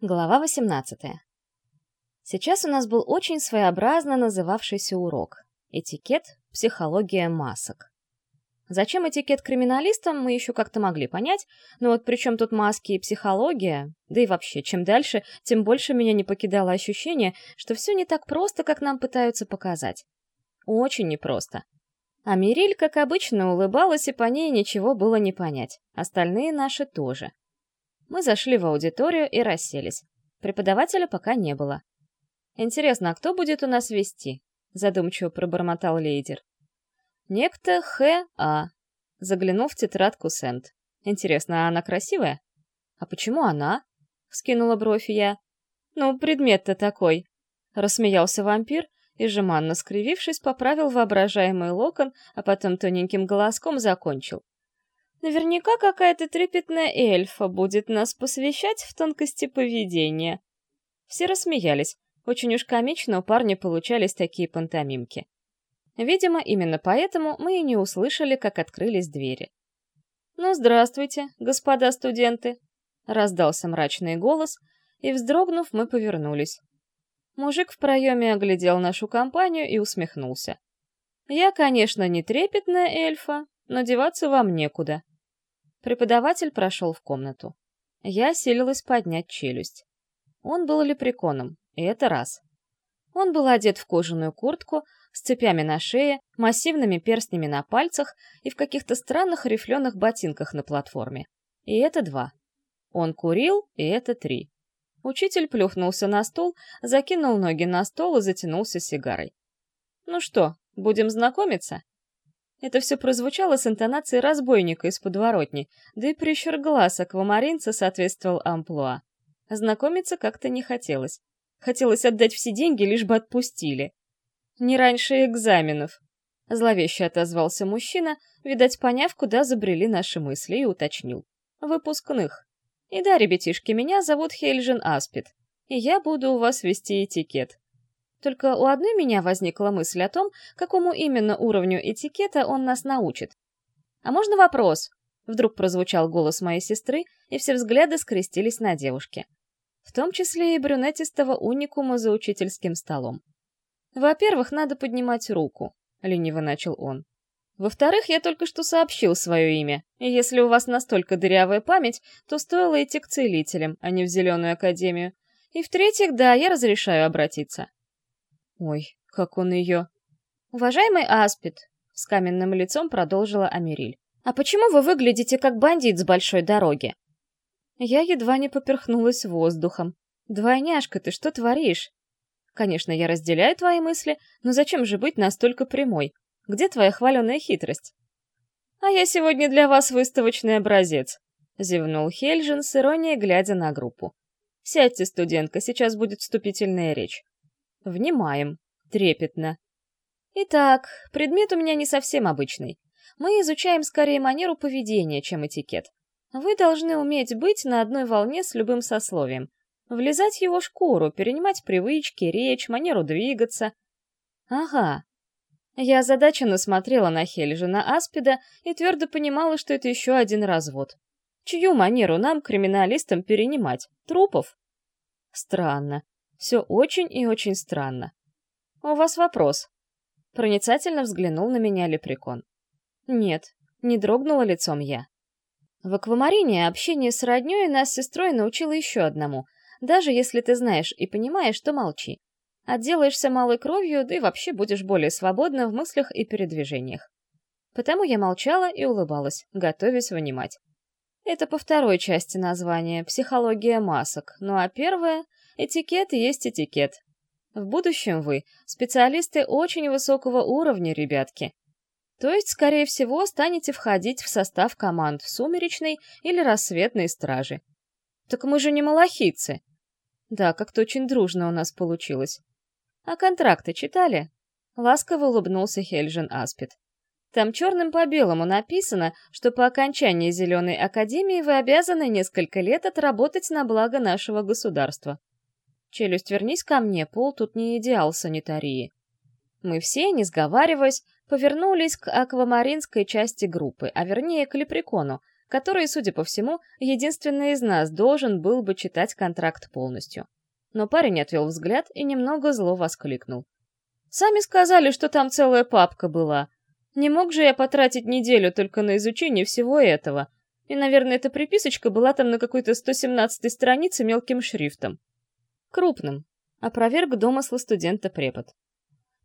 Глава 18. Сейчас у нас был очень своеобразно называвшийся урок «Этикет. Психология масок». Зачем этикет криминалистам, мы еще как-то могли понять, но вот при чем тут маски и психология? Да и вообще, чем дальше, тем больше меня не покидало ощущение, что все не так просто, как нам пытаются показать. Очень непросто. А Мириль, как обычно, улыбалась, и по ней ничего было не понять. Остальные наши тоже. Мы зашли в аудиторию и расселись. Преподавателя пока не было. «Интересно, а кто будет у нас вести?» — задумчиво пробормотал лейдер. «Некто Х.А.» — заглянул в тетрадку Сент. «Интересно, а она красивая?» «А почему она?» — скинула бровь я. «Ну, предмет-то такой!» — рассмеялся вампир и, жеманно скривившись, поправил воображаемый локон, а потом тоненьким голоском закончил. Наверняка какая-то трепетная эльфа будет нас посвящать в тонкости поведения. Все рассмеялись. Очень уж комично у парня получались такие пантомимки. Видимо, именно поэтому мы и не услышали, как открылись двери. «Ну, здравствуйте, господа студенты!» — раздался мрачный голос, и, вздрогнув, мы повернулись. Мужик в проеме оглядел нашу компанию и усмехнулся. «Я, конечно, не трепетная эльфа, но деваться вам некуда. Преподаватель прошел в комнату. Я силилась поднять челюсть. Он был лепреконом, и это раз. Он был одет в кожаную куртку, с цепями на шее, массивными перстнями на пальцах и в каких-то странных рифленых ботинках на платформе. И это два. Он курил, и это три. Учитель плюхнулся на стул, закинул ноги на стол и затянулся сигарой. «Ну что, будем знакомиться?» Это все прозвучало с интонацией разбойника из подворотни, да и прищур глаз аквамаринца соответствовал амплуа. Знакомиться как-то не хотелось. Хотелось отдать все деньги, лишь бы отпустили. «Не раньше экзаменов», — зловеще отозвался мужчина, видать, поняв, куда забрели наши мысли, и уточнил. «Выпускных. И да, ребятишки, меня зовут Хельжин Аспид, и я буду у вас вести этикет. Только у одной меня возникла мысль о том, какому именно уровню этикета он нас научит. «А можно вопрос?» Вдруг прозвучал голос моей сестры, и все взгляды скрестились на девушке. В том числе и брюнетистого уникума за учительским столом. «Во-первых, надо поднимать руку», — лениво начал он. «Во-вторых, я только что сообщил свое имя, и если у вас настолько дырявая память, то стоило идти к целителям, а не в Зеленую Академию. И в-третьих, да, я разрешаю обратиться. Ой, как он ее... Уважаемый Аспид, с каменным лицом продолжила Америль. А почему вы выглядите как бандит с большой дороги? Я едва не поперхнулась воздухом. Двойняшка, ты что творишь? Конечно, я разделяю твои мысли, но зачем же быть настолько прямой? Где твоя хваленая хитрость? А я сегодня для вас выставочный образец, зевнул Хельжин с иронией, глядя на группу. Сядьте, студентка, сейчас будет вступительная речь. Внимаем. Трепетно. Итак, предмет у меня не совсем обычный. Мы изучаем скорее манеру поведения, чем этикет. Вы должны уметь быть на одной волне с любым сословием. Влезать в его шкуру, перенимать привычки, речь, манеру двигаться. Ага. Я озадаченно смотрела на Хельжина Аспида и твердо понимала, что это еще один развод. Чью манеру нам, криминалистам, перенимать? Трупов? Странно. Все очень и очень странно. «У вас вопрос?» Проницательно взглянул на меня лепрекон. «Нет, не дрогнула лицом я. В аквамарине общение с роднёй нас с сестрой научило еще одному. Даже если ты знаешь и понимаешь, то молчи. Отделаешься малой кровью, да и вообще будешь более свободна в мыслях и передвижениях. Потому я молчала и улыбалась, готовясь вынимать. Это по второй части названия «Психология масок», ну а первая Этикет есть этикет. В будущем вы специалисты очень высокого уровня, ребятки. То есть, скорее всего, станете входить в состав команд сумеречной или рассветной стражи. Так мы же не малахицы. Да, как-то очень дружно у нас получилось. А контракты читали? Ласково улыбнулся Хельжин Аспид. Там черным по белому написано, что по окончании Зеленой Академии вы обязаны несколько лет отработать на благо нашего государства. Челюсть, вернись ко мне, пол тут не идеал санитарии. Мы все, не сговариваясь, повернулись к аквамаринской части группы, а вернее к лепрекону, который, судя по всему, единственный из нас должен был бы читать контракт полностью. Но парень отвел взгляд и немного зло воскликнул. «Сами сказали, что там целая папка была. Не мог же я потратить неделю только на изучение всего этого. И, наверное, эта приписочка была там на какой-то 117-й странице мелким шрифтом. Крупным. Опроверг домыслы студента-препод.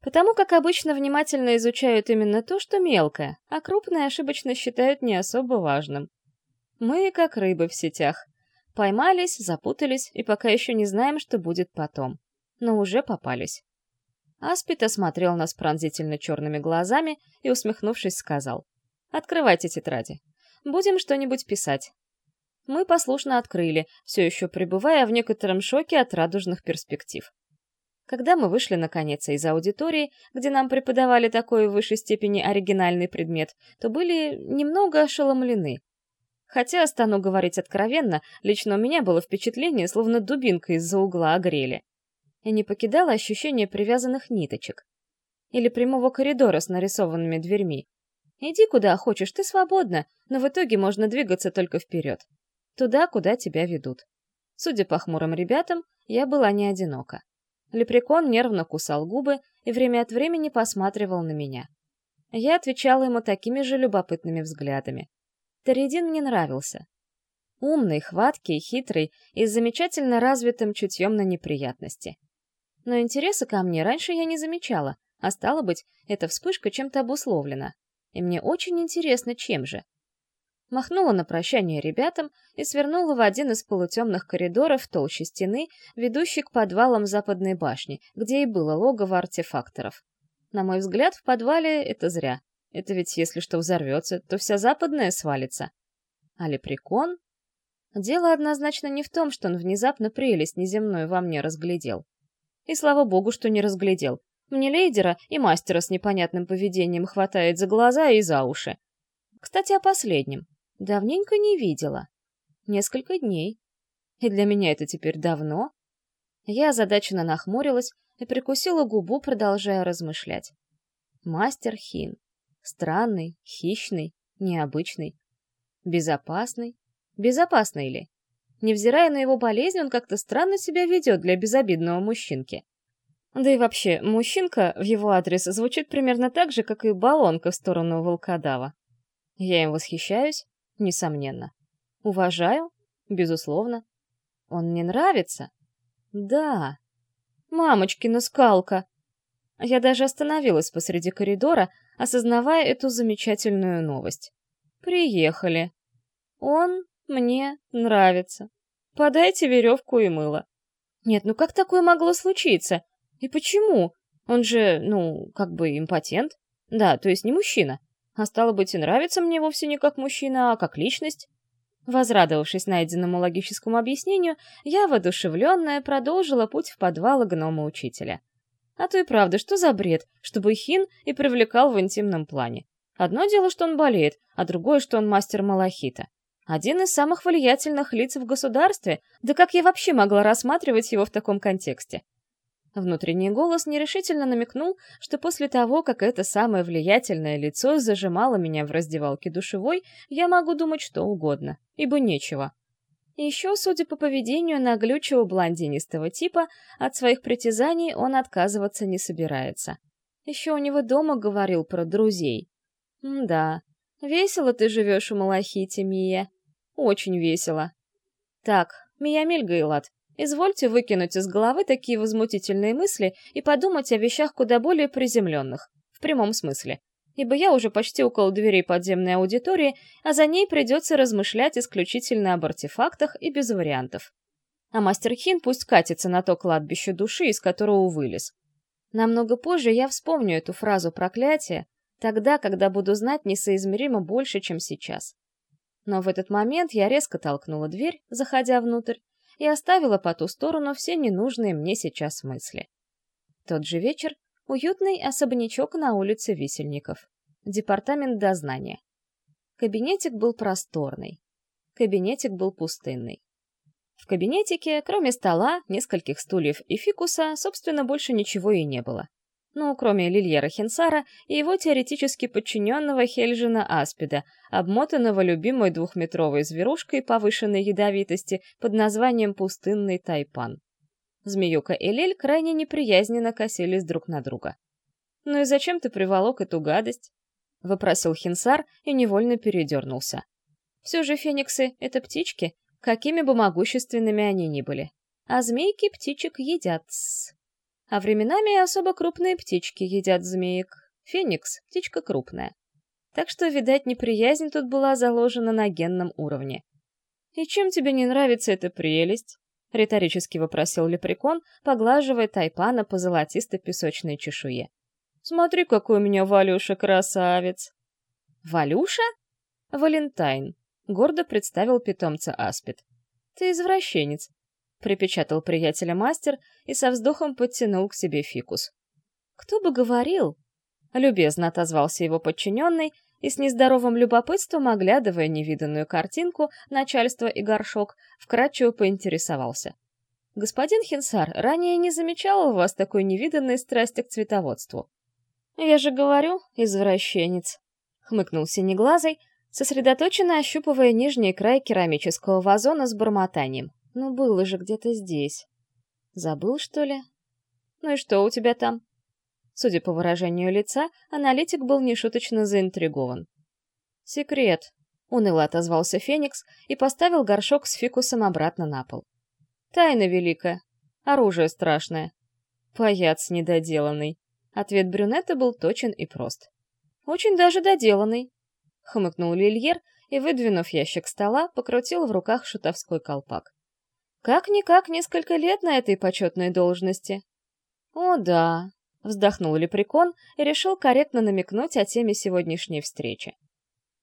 Потому как обычно внимательно изучают именно то, что мелкое, а крупное ошибочно считают не особо важным. Мы как рыбы в сетях. Поймались, запутались и пока еще не знаем, что будет потом. Но уже попались. Аспид осмотрел нас пронзительно черными глазами и, усмехнувшись, сказал. «Открывайте тетради. Будем что-нибудь писать». Мы послушно открыли, все еще пребывая в некотором шоке от радужных перспектив. Когда мы вышли наконец из аудитории, где нам преподавали такой в высшей степени оригинальный предмет, то были немного ошеломлены. Хотя, стану говорить откровенно, лично у меня было впечатление, словно дубинка из-за угла огрели. И не покидало ощущение привязанных ниточек. Или прямого коридора с нарисованными дверьми. Иди куда хочешь, ты свободна, но в итоге можно двигаться только вперед. Туда, куда тебя ведут. Судя по хмурым ребятам, я была не одинока. Лепрекон нервно кусал губы и время от времени посматривал на меня. Я отвечала ему такими же любопытными взглядами. Таридин мне нравился. Умный, хваткий, хитрый и с замечательно развитым чутьем на неприятности. Но интереса ко мне раньше я не замечала, а стало быть, эта вспышка чем-то обусловлена. И мне очень интересно, чем же махнула на прощание ребятам и свернула в один из полутемных коридоров толщи стены, ведущий к подвалам западной башни, где и было логово артефакторов. На мой взгляд, в подвале это зря. Это ведь если что взорвется, то вся западная свалится. А лепрекон? Дело однозначно не в том, что он внезапно прелесть неземную во мне разглядел. И слава богу, что не разглядел. Мне лейдера и мастера с непонятным поведением хватает за глаза и за уши. Кстати, о последнем. Давненько не видела. Несколько дней. И для меня это теперь давно. Я озадаченно нахмурилась и прикусила губу, продолжая размышлять. Мастер Хин. Странный, хищный, необычный. Безопасный. Безопасный ли? Невзирая на его болезнь, он как-то странно себя ведет для безобидного мужчинки. Да и вообще, мужчинка в его адрес звучит примерно так же, как и баллонка в сторону волкодава. Я им восхищаюсь, Несомненно. Уважаю? Безусловно. Он мне нравится? Да. Мамочкина скалка! Я даже остановилась посреди коридора, осознавая эту замечательную новость. Приехали. Он мне нравится. Подайте веревку и мыло. Нет, ну как такое могло случиться? И почему? Он же, ну, как бы импотент. Да, то есть не мужчина. А стало быть, и нравится мне вовсе не как мужчина, а как личность. Возрадовавшись найденному логическому объяснению, я, воодушевленная, продолжила путь в подвал гнома-учителя. А то и правда, что за бред, чтобы Хин и привлекал в интимном плане. Одно дело, что он болеет, а другое, что он мастер малахита. Один из самых влиятельных лиц в государстве, да как я вообще могла рассматривать его в таком контексте? Внутренний голос нерешительно намекнул, что после того, как это самое влиятельное лицо зажимало меня в раздевалке душевой, я могу думать что угодно, ибо нечего. Еще, судя по поведению наглючего блондинистого типа, от своих притязаний он отказываться не собирается. Еще у него дома говорил про друзей. Да, весело ты живешь у Малахити, Мия. Очень весело. Так, Мия Мильгаилат, Извольте выкинуть из головы такие возмутительные мысли и подумать о вещах куда более приземленных, в прямом смысле. Ибо я уже почти около дверей подземной аудитории, а за ней придется размышлять исключительно об артефактах и без вариантов. А мастер Хин пусть катится на то кладбище души, из которого вылез. Намного позже я вспомню эту фразу проклятия, тогда, когда буду знать несоизмеримо больше, чем сейчас. Но в этот момент я резко толкнула дверь, заходя внутрь, и оставила по ту сторону все ненужные мне сейчас мысли. Тот же вечер — уютный особнячок на улице Висельников. Департамент дознания. Кабинетик был просторный. Кабинетик был пустынный. В кабинетике, кроме стола, нескольких стульев и фикуса, собственно, больше ничего и не было. Ну, кроме Лильера Хинсара и его теоретически подчиненного Хельжина Аспида, обмотанного любимой двухметровой зверушкой повышенной ядовитости под названием пустынный тайпан. Змеюка и Лель крайне неприязненно косились друг на друга. «Ну и зачем ты приволок эту гадость?» — вопросил Хинсар и невольно передернулся. «Все же фениксы — это птички, какими бы могущественными они ни были. А змейки птичек едят -с. А временами особо крупные птички едят змеек. Феникс — птичка крупная. Так что, видать, неприязнь тут была заложена на генном уровне. «И чем тебе не нравится эта прелесть?» — риторически вопросил лепрекон, поглаживая тайпана по золотистой песочной чешуе. «Смотри, какой у меня Валюша красавец!» «Валюша?» «Валентайн», — гордо представил питомца Аспид. «Ты извращенец припечатал приятеля мастер и со вздохом подтянул к себе фикус. «Кто бы говорил?» Любезно отозвался его подчиненный и с нездоровым любопытством, оглядывая невиданную картинку, начальство и горшок, вкратчиво поинтересовался. «Господин Хинсар, ранее не замечал у вас такой невиданной страсти к цветоводству?» «Я же говорю, извращенец», — хмыкнул синеглазый, сосредоточенно ощупывая нижний край керамического вазона с бормотанием. Ну, было же где-то здесь. Забыл, что ли? Ну и что у тебя там? Судя по выражению лица, аналитик был нешуточно заинтригован. «Секрет», — уныло отозвался Феникс и поставил горшок с фикусом обратно на пол. «Тайна великая. Оружие страшное. Паяц недоделанный». Ответ брюнета был точен и прост. «Очень даже доделанный», — хмыкнул Лильер и, выдвинув ящик стола, покрутил в руках шутовской колпак. Как-никак несколько лет на этой почетной должности. О да, вздохнул Лепрекон и решил корректно намекнуть о теме сегодняшней встречи.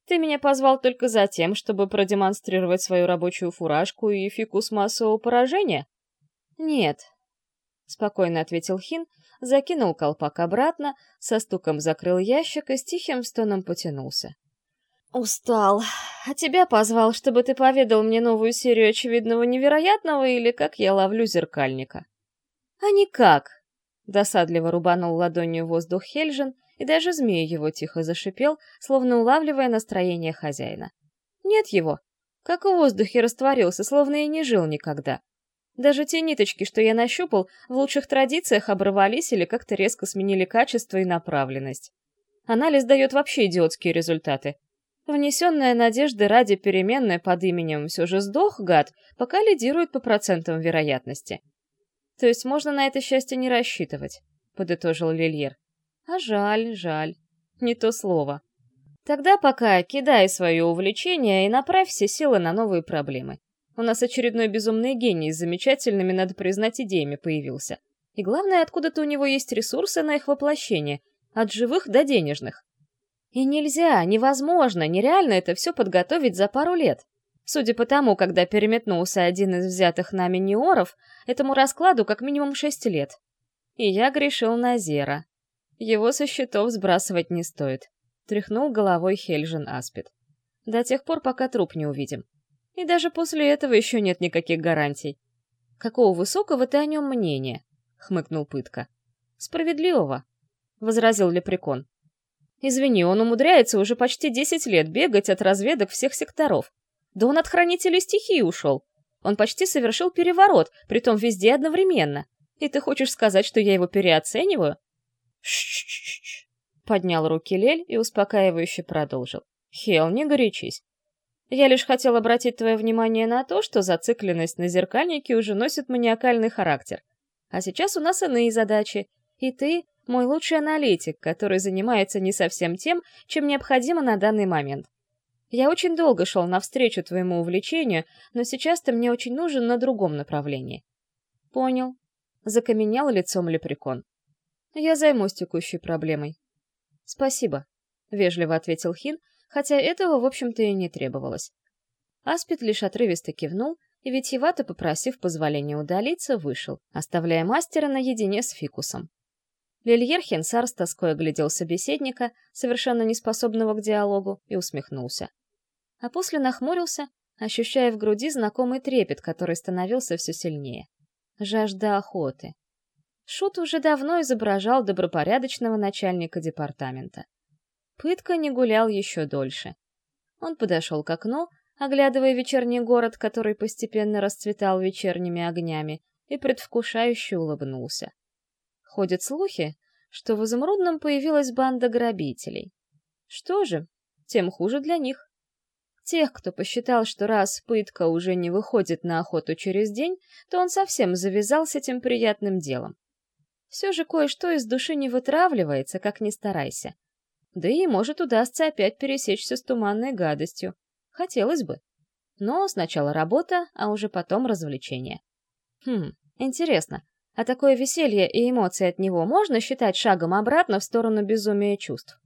Ты меня позвал только за тем, чтобы продемонстрировать свою рабочую фуражку и фикус массового поражения? Нет, спокойно ответил Хин, закинул колпак обратно, со стуком закрыл ящик и с тихим стоном потянулся. «Устал. А тебя позвал, чтобы ты поведал мне новую серию очевидного невероятного или как я ловлю зеркальника». «А никак!» — досадливо рубанул ладонью воздух Хельжин, и даже змей его тихо зашипел, словно улавливая настроение хозяина. «Нет его. Как в воздухе растворился, словно и не жил никогда. Даже те ниточки, что я нащупал, в лучших традициях оборвались или как-то резко сменили качество и направленность. Анализ дает вообще идиотские результаты. Внесенная надежды ради переменной под именем «все же сдох, гад», пока лидирует по процентам вероятности. То есть можно на это счастье не рассчитывать, подытожил Лильер. А жаль, жаль. Не то слово. Тогда пока кидай свое увлечение и направь все силы на новые проблемы. У нас очередной безумный гений с замечательными, надо признать, идеями появился. И главное, откуда-то у него есть ресурсы на их воплощение, от живых до денежных. И нельзя, невозможно, нереально это все подготовить за пару лет. Судя по тому, когда переметнулся один из взятых нами неоров, этому раскладу как минимум шесть лет. И я грешил на Зера. Его со счетов сбрасывать не стоит. Тряхнул головой Хельжин Аспид. До тех пор, пока труп не увидим. И даже после этого еще нет никаких гарантий. Какого высокого ты о нем мнения? Хмыкнул Пытка. Справедливого, возразил Лепрекон. Извини, он умудряется уже почти 10 лет бегать от разведок всех секторов. Да он от хранителей стихии ушел. Он почти совершил переворот, притом везде одновременно. И ты хочешь сказать, что я его переоцениваю? Ш-ш-ш-ш. Поднял руки Лель и успокаивающе продолжил. Хел, не горячись. Я лишь хотел обратить твое внимание на то, что зацикленность на зеркальнике уже носит маниакальный характер. А сейчас у нас иные задачи, и ты мой лучший аналитик, который занимается не совсем тем, чем необходимо на данный момент. Я очень долго шел навстречу твоему увлечению, но сейчас ты мне очень нужен на другом направлении. Понял. Закаменел лицом лепрекон. Я займусь текущей проблемой. Спасибо, вежливо ответил Хин, хотя этого, в общем-то, и не требовалось. Аспид лишь отрывисто кивнул и, витьевато попросив позволения удалиться, вышел, оставляя мастера наедине с фикусом. Лильер Хенсар с тоской оглядел собеседника, совершенно неспособного к диалогу, и усмехнулся. А после нахмурился, ощущая в груди знакомый трепет, который становился все сильнее. Жажда охоты. Шут уже давно изображал добропорядочного начальника департамента. Пытка не гулял еще дольше. Он подошел к окну, оглядывая вечерний город, который постепенно расцветал вечерними огнями, и предвкушающе улыбнулся. Ходят слухи, что в Изумрудном появилась банда грабителей. Что же, тем хуже для них. Тех, кто посчитал, что раз пытка уже не выходит на охоту через день, то он совсем завязал с этим приятным делом. Все же кое-что из души не вытравливается, как ни старайся. Да и, может, удастся опять пересечься с туманной гадостью. Хотелось бы. Но сначала работа, а уже потом развлечение. Хм, интересно, а такое веселье и эмоции от него можно считать шагом обратно в сторону безумия чувств?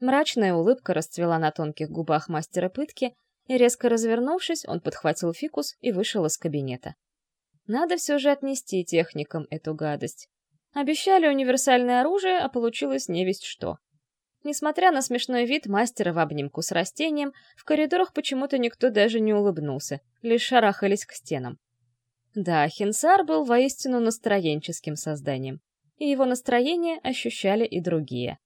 Мрачная улыбка расцвела на тонких губах мастера пытки, и, резко развернувшись, он подхватил фикус и вышел из кабинета. Надо все же отнести техникам эту гадость. Обещали универсальное оружие, а получилось невесть что. Несмотря на смешной вид мастера в обнимку с растением, в коридорах почему-то никто даже не улыбнулся, лишь шарахались к стенам. Да, Хинсар был воистину настроенческим созданием, и его настроение ощущали и другие.